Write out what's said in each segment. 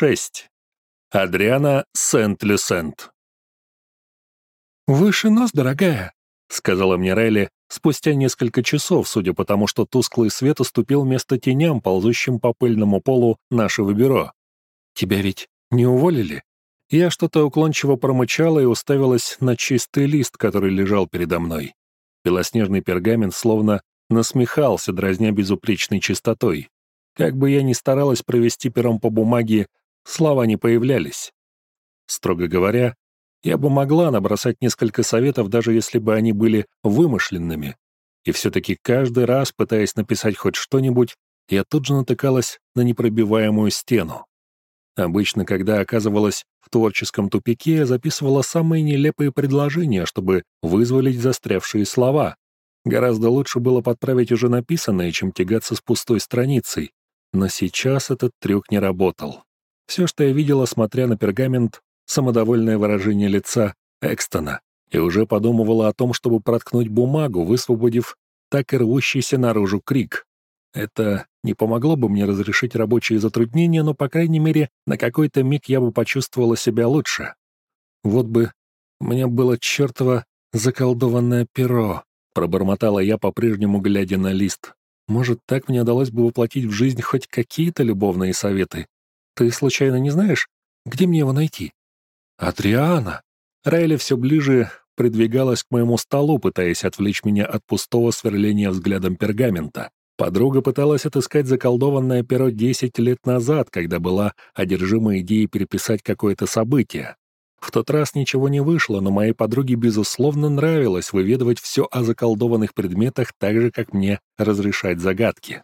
6. Адриана Сент-Люсент. «Выше нос, дорогая», — сказала мне Райли спустя несколько часов, судя по тому, что тусклый свет уступил место теням, ползущим по пыльному полу нашего бюро. «Тебя ведь не уволили?» Я что-то уклончиво промычала и уставилась на чистый лист, который лежал передо мной. Белоснежный пергамент словно насмехался, дразня безупречной чистотой. Как бы я ни старалась провести пером по бумаге, слова не появлялись. Строго говоря, я бы могла набросать несколько советов, даже если бы они были вымышленными. И все-таки каждый раз, пытаясь написать хоть что-нибудь, я тут же натыкалась на непробиваемую стену. Обычно, когда оказывалась в творческом тупике, я записывала самые нелепые предложения, чтобы вызволить застрявшие слова. Гораздо лучше было подправить уже написанное, чем тягаться с пустой страницей. Но сейчас этот трюк не работал. Все, что я видела, смотря на пергамент, самодовольное выражение лица Экстона, и уже подумывала о том, чтобы проткнуть бумагу, высвободив так и рвущийся наружу крик. Это не помогло бы мне разрешить рабочие затруднения, но, по крайней мере, на какой-то миг я бы почувствовала себя лучше. Вот бы мне было чертово заколдованное перо, пробормотала я, по-прежнему глядя на лист. Может, так мне удалось бы воплотить в жизнь хоть какие-то любовные советы. Ты случайно не знаешь, где мне его найти? Адриана! Райли все ближе придвигалась к моему столу, пытаясь отвлечь меня от пустого сверления взглядом пергамента. Подруга пыталась отыскать заколдованное перо 10 лет назад, когда была одержима идеей переписать какое-то событие. В тот раз ничего не вышло, но моей подруге, безусловно, нравилось выведывать все о заколдованных предметах так же, как мне разрешать загадки.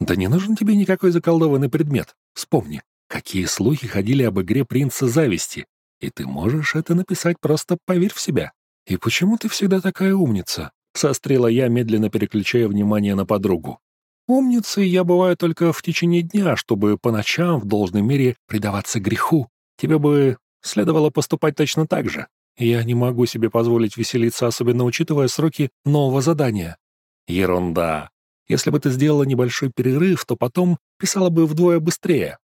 «Да не нужен тебе никакой заколдованный предмет. Вспомни, какие слухи ходили об игре принца зависти. И ты можешь это написать, просто поверь в себя. И почему ты всегда такая умница? Сострила я, медленно переключая внимание на подругу. Умницей я бываю только в течение дня, чтобы по ночам в должной мере предаваться греху. Тебе бы следовало поступать точно так же. Я не могу себе позволить веселиться, особенно учитывая сроки нового задания. Ерунда. Если бы ты сделала небольшой перерыв, то потом писала бы вдвое быстрее.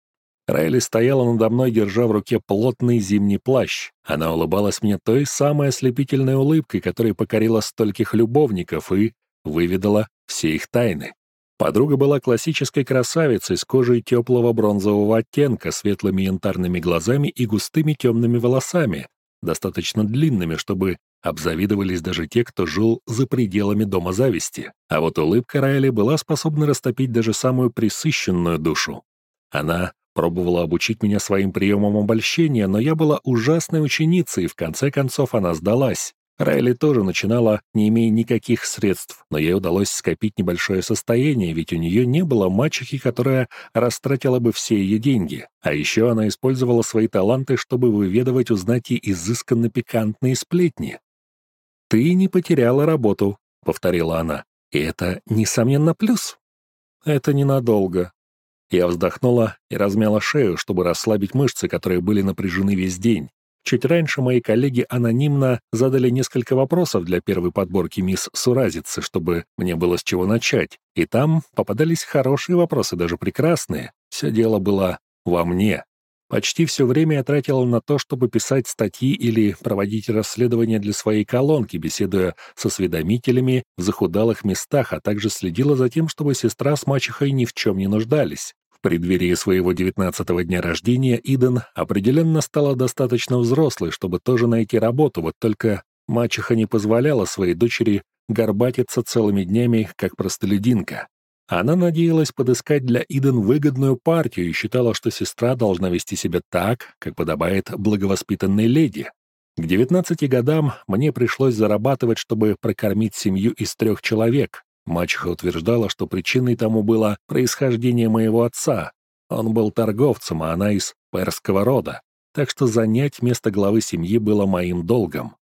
Райли стояла надо мной, держа в руке плотный зимний плащ. Она улыбалась мне той самой ослепительной улыбкой, которая покорила стольких любовников и выведала все их тайны. Подруга была классической красавицей с кожей теплого бронзового оттенка, светлыми янтарными глазами и густыми темными волосами, достаточно длинными, чтобы обзавидовались даже те, кто жил за пределами дома зависти. А вот улыбка Райли была способна растопить даже самую присыщенную душу. Она Пробовала обучить меня своим приемам обольщения, но я была ужасной ученицей, и в конце концов она сдалась. Райли тоже начинала, не имея никаких средств, но ей удалось скопить небольшое состояние, ведь у нее не было мачехи, которая растратила бы все ее деньги. А еще она использовала свои таланты, чтобы выведывать, узнать и изысканно пикантные сплетни. «Ты не потеряла работу», — повторила она. «И это, несомненно, плюс». «Это ненадолго», я вздохнула и размяла шею, чтобы расслабить мышцы, которые были напряжены весь день. Чуть раньше мои коллеги анонимно задали несколько вопросов для первой подборки мисс Суразицы, чтобы мне было с чего начать. И там попадались хорошие вопросы, даже прекрасные. Все дело было во мне. Почти все время я тратила на то, чтобы писать статьи или проводить расследования для своей колонки, беседуя с осведомителями в захудалых местах, а также следила за тем, чтобы сестра с мачехой ни в чем не нуждались. В преддверии своего девятнадцатого дня рождения Иден определенно стала достаточно взрослой, чтобы тоже найти работу, вот только мачеха не позволяла своей дочери горбатиться целыми днями, как простолюдинка. Она надеялась подыскать для Иден выгодную партию и считала, что сестра должна вести себя так, как подобает благовоспитанной леди. К 19 годам мне пришлось зарабатывать, чтобы прокормить семью из трех человек, Мачеха утверждала, что причиной тому было происхождение моего отца. Он был торговцем, а она из перского рода, так что занять место главы семьи было моим долгом.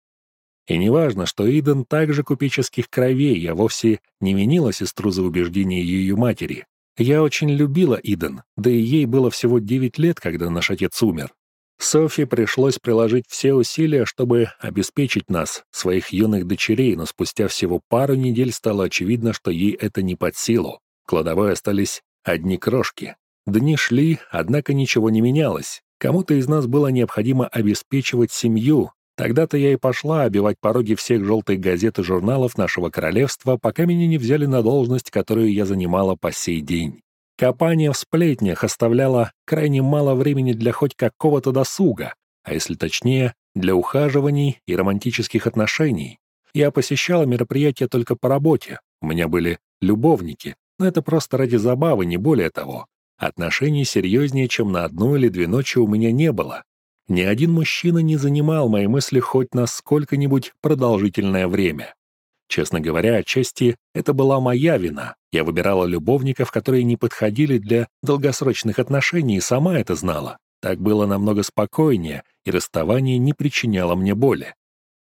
И неважно, что Иден также купеческих кровей, я вовсе не винила сестру за убеждение ее матери. Я очень любила Иден, да и ей было всего девять лет, когда наш отец умер. Софи пришлось приложить все усилия, чтобы обеспечить нас, своих юных дочерей, но спустя всего пару недель стало очевидно, что ей это не под силу. В кладовой остались одни крошки. Дни шли, однако ничего не менялось. Кому-то из нас было необходимо обеспечивать семью. Тогда-то я и пошла обивать пороги всех желтых газет и журналов нашего королевства, пока меня не взяли на должность, которую я занимала по сей день. Копание в сплетнях оставляло крайне мало времени для хоть какого-то досуга, а если точнее, для ухаживаний и романтических отношений. Я посещала мероприятия только по работе, у меня были любовники, но это просто ради забавы, не более того. Отношений серьезнее, чем на одну или две ночи у меня не было. Ни один мужчина не занимал мои мысли хоть на сколько-нибудь продолжительное время. Честно говоря, отчасти это была моя вина. Я выбирала любовников, которые не подходили для долгосрочных отношений, и сама это знала. Так было намного спокойнее, и расставание не причиняло мне боли.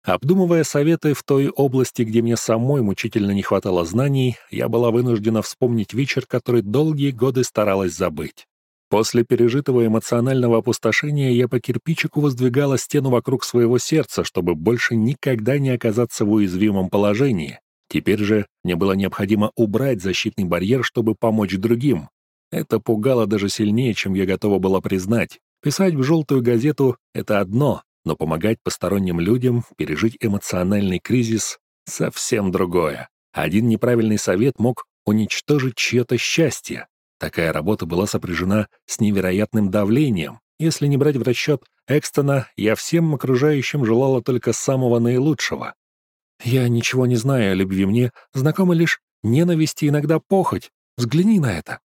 Обдумывая советы в той области, где мне самой мучительно не хватало знаний, я была вынуждена вспомнить вечер, который долгие годы старалась забыть. После пережитого эмоционального опустошения я по кирпичику воздвигала стену вокруг своего сердца, чтобы больше никогда не оказаться в уязвимом положении. Теперь же мне было необходимо убрать защитный барьер, чтобы помочь другим. Это пугало даже сильнее, чем я готова была признать. Писать в желтую газету — это одно, но помогать посторонним людям пережить эмоциональный кризис — совсем другое. Один неправильный совет мог уничтожить чье-то счастье. Такая работа была сопряжена с невероятным давлением. Если не брать в расчет Экстона, я всем окружающим желала только самого наилучшего. «Я ничего не знаю о любви мне, знакома лишь ненависть и иногда похоть. Взгляни на это».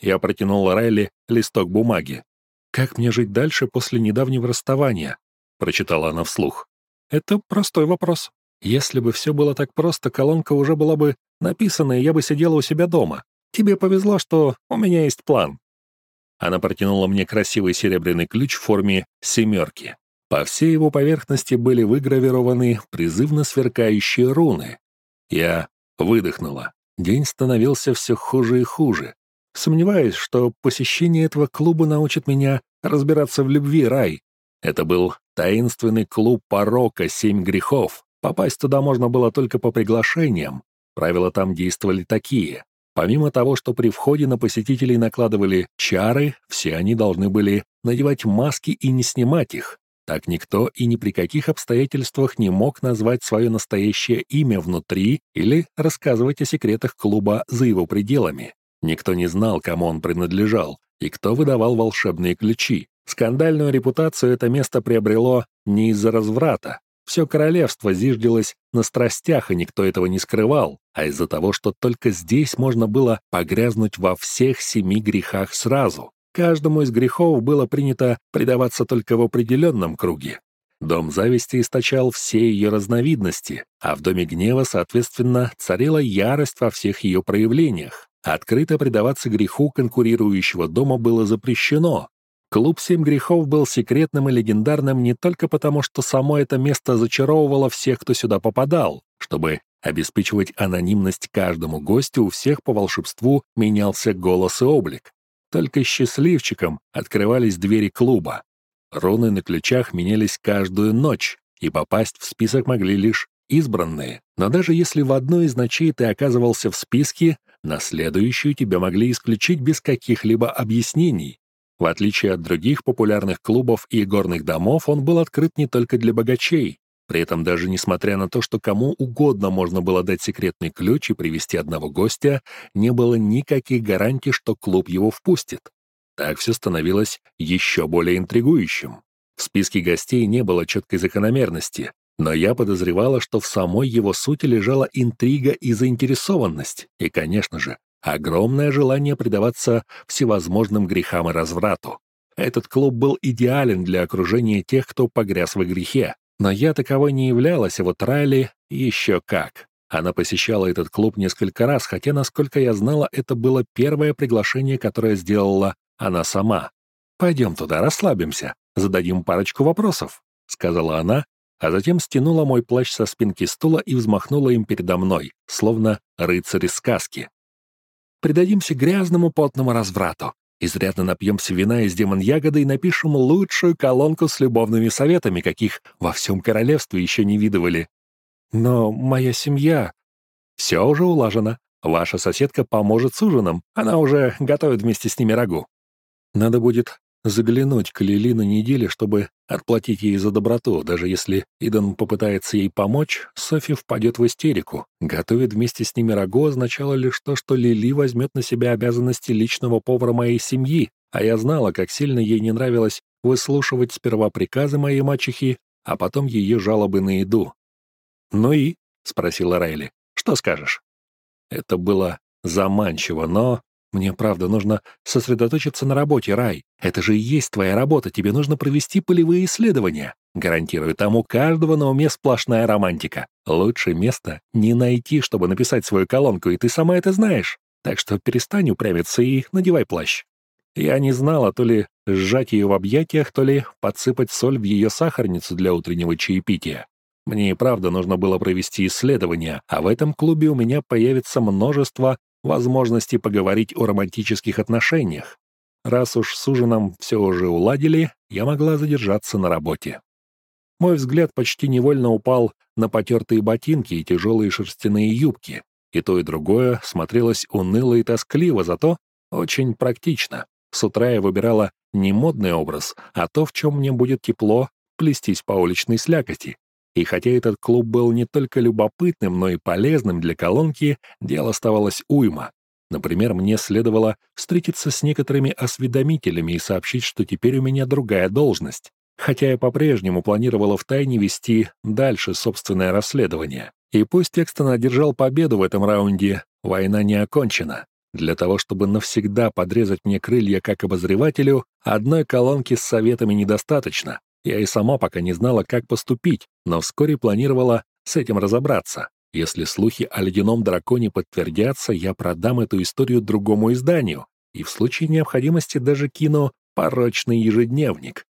Я протянула Райли листок бумаги. «Как мне жить дальше после недавнего расставания?» — прочитала она вслух. «Это простой вопрос. Если бы все было так просто, колонка уже была бы написана, и я бы сидела у себя дома. Тебе повезло, что у меня есть план». Она протянула мне красивый серебряный ключ в форме «семерки». По всей его поверхности были выгравированы призывно сверкающие руны. Я выдохнула. День становился все хуже и хуже. Сомневаюсь, что посещение этого клуба научит меня разбираться в любви, Рай. Это был таинственный клуб порока «Семь грехов». Попасть туда можно было только по приглашениям. Правила там действовали такие. Помимо того, что при входе на посетителей накладывали чары, все они должны были надевать маски и не снимать их. Так никто и ни при каких обстоятельствах не мог назвать свое настоящее имя внутри или рассказывать о секретах клуба за его пределами. Никто не знал, кому он принадлежал, и кто выдавал волшебные ключи. Скандальную репутацию это место приобрело не из-за разврата. Все королевство зиждилось на страстях, и никто этого не скрывал, а из-за того, что только здесь можно было погрязнуть во всех семи грехах сразу. Каждому из грехов было принято предаваться только в определенном круге. Дом зависти источал все ее разновидности, а в доме гнева, соответственно, царила ярость во всех ее проявлениях. Открыто предаваться греху конкурирующего дома было запрещено. Клуб «Семь грехов» был секретным и легендарным не только потому, что само это место зачаровывало всех, кто сюда попадал. Чтобы обеспечивать анонимность каждому гостю, у всех по волшебству менялся голос и облик. Только счастливчикам открывались двери клуба. Руны на ключах менялись каждую ночь, и попасть в список могли лишь избранные. Но даже если в одной из ночей ты оказывался в списке, на следующую тебя могли исключить без каких-либо объяснений. В отличие от других популярных клубов и горных домов, он был открыт не только для богачей. При этом даже несмотря на то, что кому угодно можно было дать секретный ключ и привести одного гостя, не было никаких гарантий, что клуб его впустит. Так все становилось еще более интригующим. В списке гостей не было четкой закономерности, но я подозревала, что в самой его сути лежала интрига и заинтересованность, и, конечно же, огромное желание предаваться всевозможным грехам и разврату. Этот клуб был идеален для окружения тех, кто погряз в грехе. Но я таковой не являлась, а вот Райли еще как. Она посещала этот клуб несколько раз, хотя, насколько я знала, это было первое приглашение, которое сделала она сама. «Пойдем туда, расслабимся, зададим парочку вопросов», — сказала она, а затем стянула мой плащ со спинки стула и взмахнула им передо мной, словно рыцарь из сказки. «Придадимся грязному потному разврату, изрядно напьемся вина из демон-ягоды и напишем лучшую колонку с любовными советами, каких во всем королевстве еще не видывали. Но моя семья... Все уже улажено. Ваша соседка поможет с ужином, она уже готовит вместе с ними рагу. Надо будет заглянуть к Лили на неделе, чтобы отплатить ей за доброту. Даже если Идан попытается ей помочь, Софи впадет в истерику. Готовит вместе с ними рагу означало лишь то, что Лили возьмет на себя обязанности личного повара моей семьи, а я знала, как сильно ей не нравилось выслушивать сперва приказы моей мачехи, а потом ее жалобы на еду. «Ну и?» — спросила Райли. «Что скажешь?» Это было заманчиво, но мне, правда, нужно сосредоточиться на работе, Рай. Это же и есть твоя работа, тебе нужно провести полевые исследования. Гарантирую, там у каждого на уме сплошная романтика. Лучше места не найти, чтобы написать свою колонку, и ты сама это знаешь. Так что перестань упрямиться и надевай плащ. Я не знала, то ли сжать ее в объятиях, то ли подсыпать соль в ее сахарницу для утреннего чаепития. Мне и правда нужно было провести исследование, а в этом клубе у меня появится множество возможности поговорить о романтических отношениях. Раз уж с ужином все уже уладили, я могла задержаться на работе. Мой взгляд почти невольно упал на потертые ботинки и тяжелые шерстяные юбки. И то, и другое смотрелось уныло и тоскливо, зато очень практично. С утра я выбирала не модный образ, а то, в чем мне будет тепло плестись по уличной слякоти. И хотя этот клуб был не только любопытным, но и полезным для колонки, дело оставалось уйма. Например, мне следовало встретиться с некоторыми осведомителями и сообщить, что теперь у меня другая должность. Хотя я по-прежнему планировала втайне вести дальше собственное расследование. И пусть Экстон одержал победу в этом раунде, война не окончена. Для того, чтобы навсегда подрезать мне крылья как обозревателю, одной колонки с советами недостаточно. Я и сама пока не знала, как поступить, но вскоре планировала с этим разобраться. Если слухи о ледяном драконе подтвердятся, я продам эту историю другому изданию и в случае необходимости даже кину порочный ежедневник.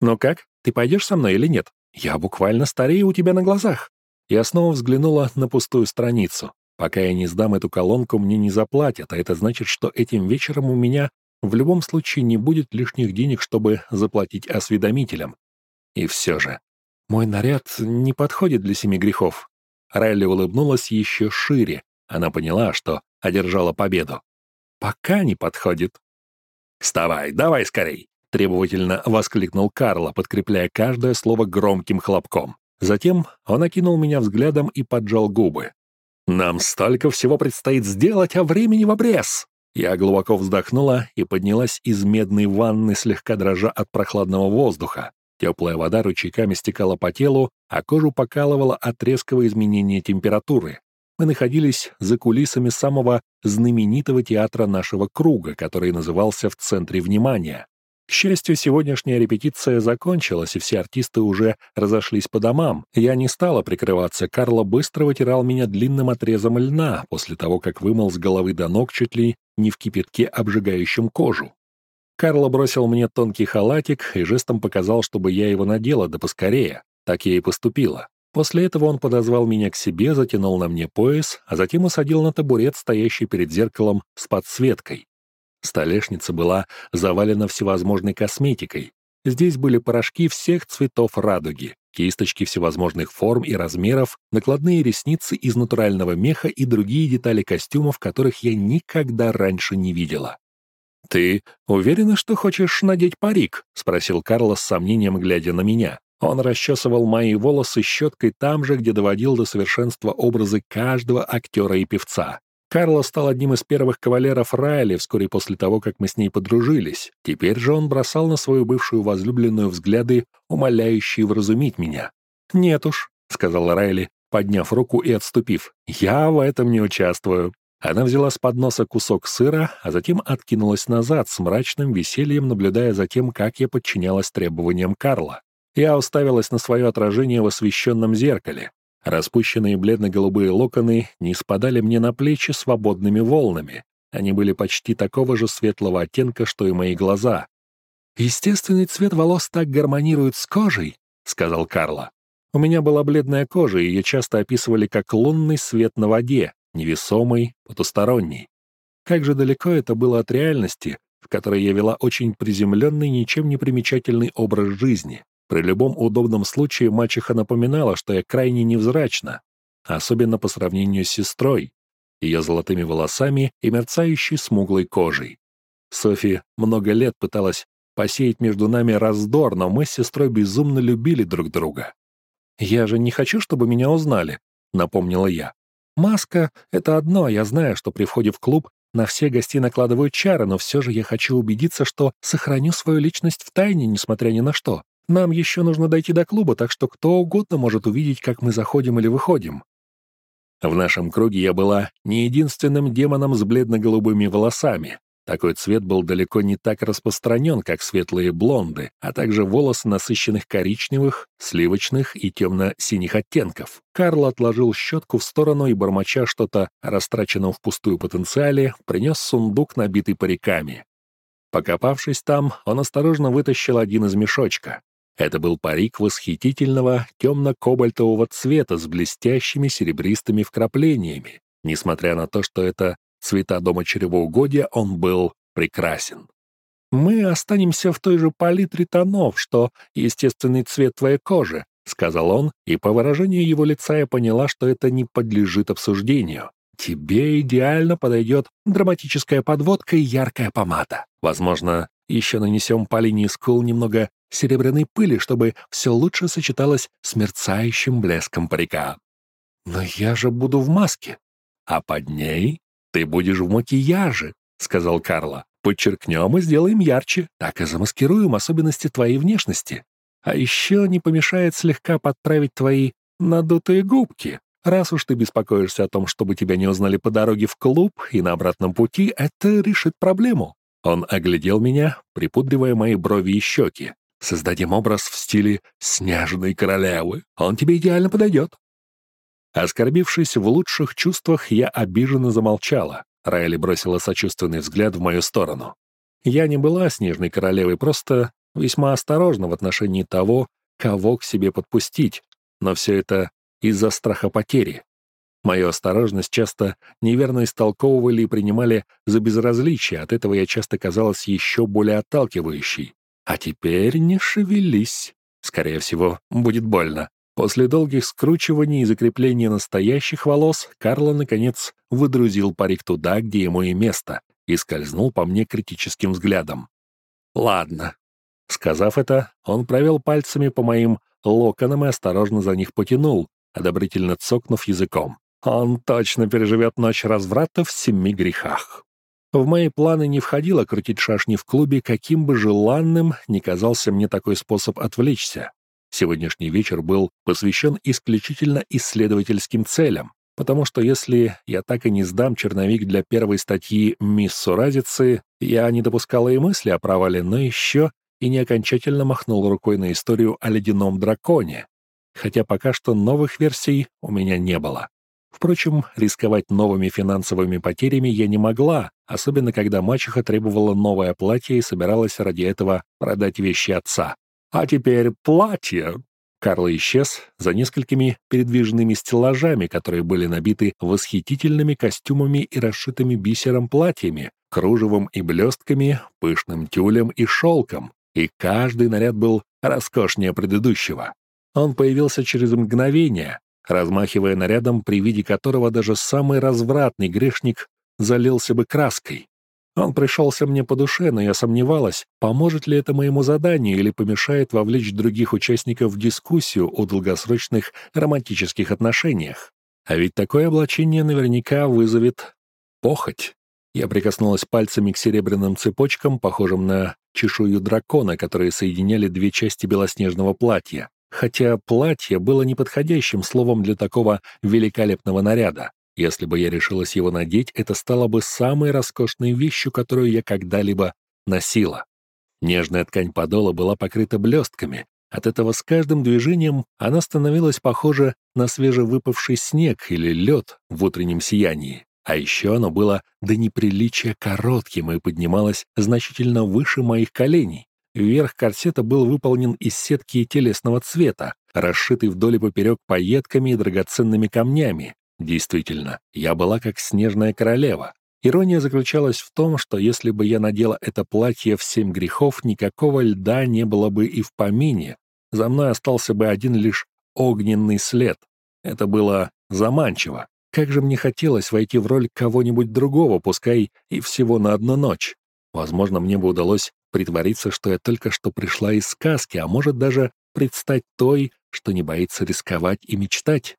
«Ну как, ты пойдешь со мной или нет? Я буквально старею у тебя на глазах». Я снова взглянула на пустую страницу. Пока я не сдам эту колонку, мне не заплатят, а это значит, что этим вечером у меня в любом случае не будет лишних денег, чтобы заплатить осведомителям. И все же, мой наряд не подходит для семи грехов. Райли улыбнулась еще шире. Она поняла, что одержала победу. Пока не подходит. «Вставай, давай скорей!» — требовательно воскликнул Карло, подкрепляя каждое слово громким хлопком. Затем он окинул меня взглядом и поджал губы. «Нам столько всего предстоит сделать, а времени в обрез!» Я глубоко вздохнула и поднялась из медной ванны, слегка дрожа от прохладного воздуха. Теплая вода ручейками стекала по телу, а кожу покалывала от резкого изменения температуры. Мы находились за кулисами самого знаменитого театра нашего круга, который назывался «В центре внимания». К счастью, сегодняшняя репетиция закончилась, и все артисты уже разошлись по домам. Я не стала прикрываться, Карло быстро вытирал меня длинным отрезом льна, после того, как вымыл с головы до ног чуть ли не в кипятке, обжигающем кожу. Карло бросил мне тонкий халатик и жестом показал, чтобы я его надела, да поскорее. Так я и поступила. После этого он подозвал меня к себе, затянул на мне пояс, а затем усадил на табурет, стоящий перед зеркалом с подсветкой. Столешница была завалена всевозможной косметикой. Здесь были порошки всех цветов радуги, кисточки всевозможных форм и размеров, накладные ресницы из натурального меха и другие детали костюмов, которых я никогда раньше не видела. «Ты уверена, что хочешь надеть парик?» — спросил Карлос с сомнением, глядя на меня. Он расчесывал мои волосы щеткой там же, где доводил до совершенства образы каждого актера и певца. Карло стал одним из первых кавалеров Райли вскоре после того, как мы с ней подружились. Теперь же он бросал на свою бывшую возлюбленную взгляды, умоляющие вразумить меня. «Нет уж», — сказала Райли, подняв руку и отступив. «Я в этом не участвую». Она взяла с подноса кусок сыра, а затем откинулась назад с мрачным весельем, наблюдая за тем, как я подчинялась требованиям Карла. Я уставилась на свое отражение в освещенном зеркале. Распущенные бледно-голубые локоны не спадали мне на плечи свободными волнами. Они были почти такого же светлого оттенка, что и мои глаза. «Естественный цвет волос так гармонирует с кожей», — сказал Карло. У меня была бледная кожа, и ее часто описывали как лунный свет на воде, невесомый, потусторонний. Как же далеко это было от реальности, в которой я вела очень приземленный, ничем не примечательный образ жизни. При любом удобном случае мачеха напоминала, что я крайне невзрачна, особенно по сравнению с сестрой, ее золотыми волосами и мерцающей смуглой кожей. Софи много лет пыталась посеять между нами раздор, но мы с сестрой безумно любили друг друга. «Я же не хочу, чтобы меня узнали», — напомнила я. «Маска — это одно, я знаю, что при входе в клуб на все гостей накладывают чары, но все же я хочу убедиться, что сохраню свою личность в тайне, несмотря ни на что. Нам еще нужно дойти до клуба, так что кто угодно может увидеть, как мы заходим или выходим». В нашем круге я была не единственным демоном с бледно-голубыми волосами. Такой цвет был далеко не так распространен, как светлые блонды, а также волосы насыщенных коричневых, сливочных и темно-синих оттенков. Карл отложил щетку в сторону и, бормоча что-то о растраченном впустую потенциале, принес сундук, набитый париками. Покопавшись там, он осторожно вытащил один из мешочка. Это был парик восхитительного темно-кобальтового цвета с блестящими серебристыми вкраплениями. Несмотря на то, что это цвета дома чревоугодия, он был прекрасен. «Мы останемся в той же палитре тонов, что естественный цвет твоей кожи», — сказал он, и по выражению его лица я поняла, что это не подлежит обсуждению. «Тебе идеально подойдет драматическая подводка и яркая помада. Возможно, еще нанесем по линии скул немного серебряной пыли, чтобы все лучше сочеталось с мерцающим блеском парика. Но я же буду в маске. А под ней «Ты будешь в макияже», — сказал Карло. «Подчеркнем и сделаем ярче, так и замаскируем особенности твоей внешности. А еще не помешает слегка подправить твои надутые губки. Раз уж ты беспокоишься о том, чтобы тебя не узнали по дороге в клуб и на обратном пути, это решит проблему». Он оглядел меня, припудривая мои брови и щеки. «Создадим образ в стиле снежной королевы. Он тебе идеально подойдет. Оскорбившись в лучших чувствах, я обиженно замолчала. Райли бросила сочувственный взгляд в мою сторону. Я не была снежной королевой, просто весьма осторожна в отношении того, кого к себе подпустить, но все это из-за страха потери. Мою осторожность часто неверно истолковывали и принимали за безразличие, от этого я часто казалась еще более отталкивающей. А теперь не шевелись. Скорее всего, будет больно. После долгих скручиваний и закрепления настоящих волос Карло, наконец, выдрузил парик туда, где ему и место, и скользнул по мне критическим взглядом. «Ладно». Сказав это, он провел пальцами по моим локонам и осторожно за них потянул, одобрительно цокнув языком. Он точно переживет ночь разврата в семи грехах. В мои планы не входило крутить шашни в клубе, каким бы желанным ни казался мне такой способ отвлечься. Сегодняшний вечер был посвящен исключительно исследовательским целям, потому что если я так и не сдам черновик для первой статьи «Мисс Суразицы», я не допускала и мысли о провале, но еще и не окончательно махнул рукой на историю о ледяном драконе, хотя пока что новых версий у меня не было. Впрочем, рисковать новыми финансовыми потерями я не могла, особенно когда мачеха требовала новое платье и собиралась ради этого продать вещи отца. А теперь платье. Карл исчез за несколькими передвижными стеллажами, которые были набиты восхитительными костюмами и расшитыми бисером платьями, кружевом и блестками, пышным тюлем и шелком, и каждый наряд был роскошнее предыдущего. Он появился через мгновение, размахивая нарядом, при виде которого даже самый развратный грешник залился бы краской. Он пришелся мне по душе, но я сомневалась, поможет ли это моему заданию или помешает вовлечь других участников в дискуссию о долгосрочных романтических отношениях. А ведь такое облачение наверняка вызовет похоть. Я прикоснулась пальцами к серебряным цепочкам, похожим на чешую дракона, которые соединяли две части белоснежного платья. Хотя платье было неподходящим словом для такого великолепного наряда. Если бы я решилась его надеть, это стало бы самой роскошной вещью, которую я когда-либо носила. Нежная ткань подола была покрыта блестками. От этого с каждым движением она становилась похожа на свежевыпавший снег или лед в утреннем сиянии. А еще оно было до неприличия коротким и поднималось значительно выше моих коленей. Верх корсета был выполнен из сетки телесного цвета, расшитый вдоль и поперек пайетками и драгоценными камнями, Действительно, я была как снежная королева. Ирония заключалась в том, что если бы я надела это платье в семь грехов, никакого льда не было бы и в помине. За мной остался бы один лишь огненный след. Это было заманчиво. Как же мне хотелось войти в роль кого-нибудь другого, пускай и всего на одну ночь. Возможно, мне бы удалось притвориться, что я только что пришла из сказки, а может даже предстать той, что не боится рисковать и мечтать.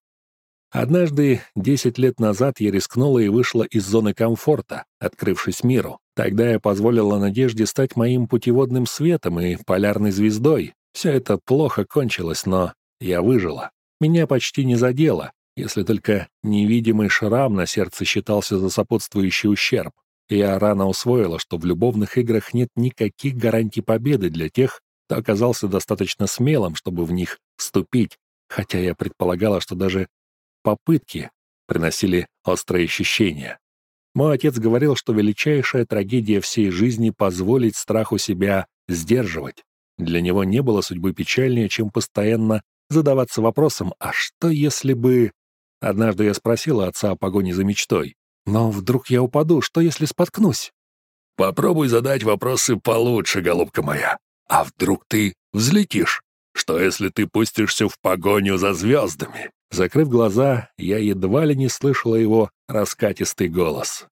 Однажды, десять лет назад, я рискнула и вышла из зоны комфорта, открывшись миру. Тогда я позволила Надежде стать моим путеводным светом и полярной звездой. Все это плохо кончилось, но я выжила. Меня почти не задело, если только невидимый шрам на сердце считался за сопутствующий ущерб. Я рано усвоила, что в любовных играх нет никаких гарантий победы для тех, кто оказался достаточно смелым, чтобы в них вступить, хотя я предполагала, что даже попытки приносили острые ощущения. Мой отец говорил, что величайшая трагедия всей жизни — позволить страху себя сдерживать. Для него не было судьбы печальнее, чем постоянно задаваться вопросом «А что если бы...» Однажды я спросила отца о погоне за мечтой. «Но вдруг я упаду, что если споткнусь?» «Попробуй задать вопросы получше, голубка моя. А вдруг ты взлетишь? Что если ты пустишься в погоню за звездами?» Закрыв глаза, я едва ли не слышала его раскатистый голос.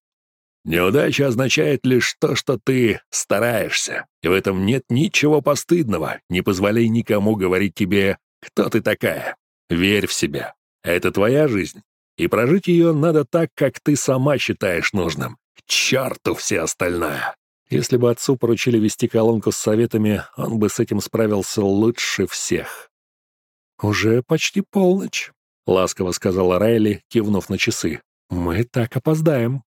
«Неудача означает лишь то, что ты стараешься, и в этом нет ничего постыдного. Не позволяй никому говорить тебе, кто ты такая. Верь в себя. Это твоя жизнь, и прожить ее надо так, как ты сама считаешь нужным. К черту все остальное!» Если бы отцу поручили вести колонку с советами, он бы с этим справился лучше всех. «Уже почти полночь», — ласково сказала Райли, кивнув на часы. «Мы так опоздаем».